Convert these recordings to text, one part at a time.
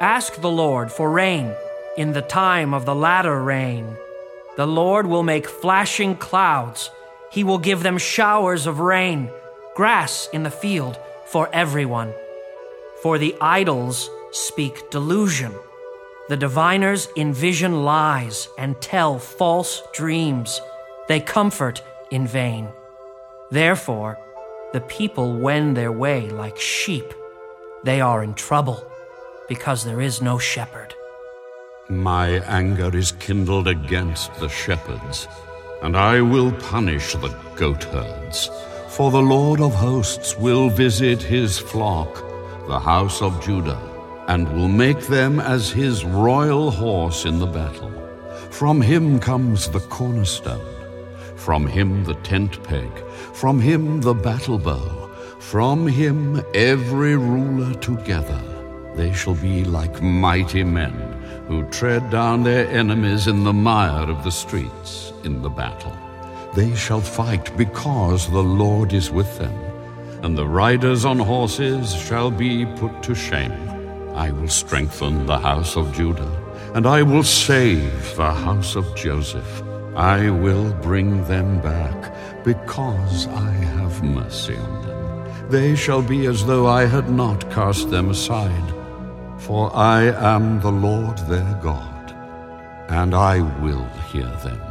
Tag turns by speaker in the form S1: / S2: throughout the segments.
S1: Ask the Lord for rain in the time of the latter rain. The Lord will make flashing clouds. He will give them showers of rain, grass in the field for everyone. For the idols speak delusion. The diviners envision lies and tell false dreams. They comfort in vain. Therefore, the people wend their way like sheep. They are in trouble because there is no shepherd.
S2: My anger is kindled against the shepherds, and I will punish the goatherds. For the Lord of hosts will visit his flock, the house of Judah, and will make them as his royal horse in the battle. From him comes the cornerstone, from him the tent peg, from him the battle bow, from him every ruler together. They shall be like mighty men who tread down their enemies in the mire of the streets in the battle. They shall fight because the Lord is with them, and the riders on horses shall be put to shame. I will strengthen the house of Judah, and I will save the house of Joseph. I will bring them back because I have mercy on them. They shall be as though I had not cast them aside. For I am the Lord their God, and I will hear them.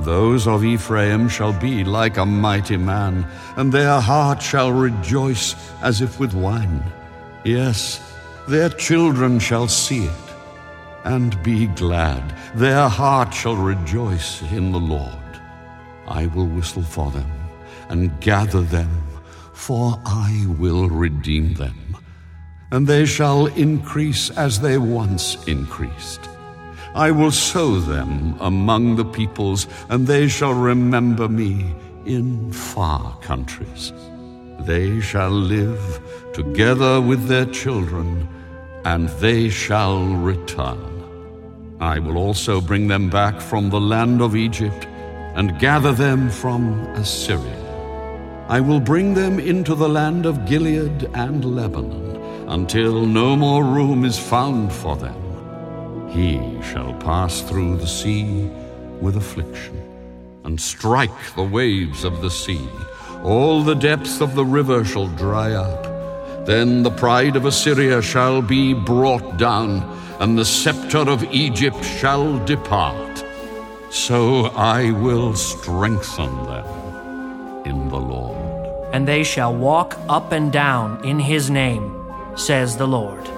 S2: Those of Ephraim shall be like a mighty man, and their heart shall rejoice as if with wine. Yes, their children shall see it, and be glad. Their heart shall rejoice in the Lord. I will whistle for them, and gather them, for I will redeem them and they shall increase as they once increased. I will sow them among the peoples, and they shall remember me in far countries. They shall live together with their children, and they shall return. I will also bring them back from the land of Egypt, and gather them from Assyria. I will bring them into the land of Gilead and Lebanon until no more room is found for them. He shall pass through the sea with affliction, and strike the waves of the sea. All the depths of the river shall dry up. Then the pride of Assyria shall be brought down, and the scepter of Egypt shall depart. So I will strengthen them in the Lord.
S1: And they shall walk up and down in his name says the Lord.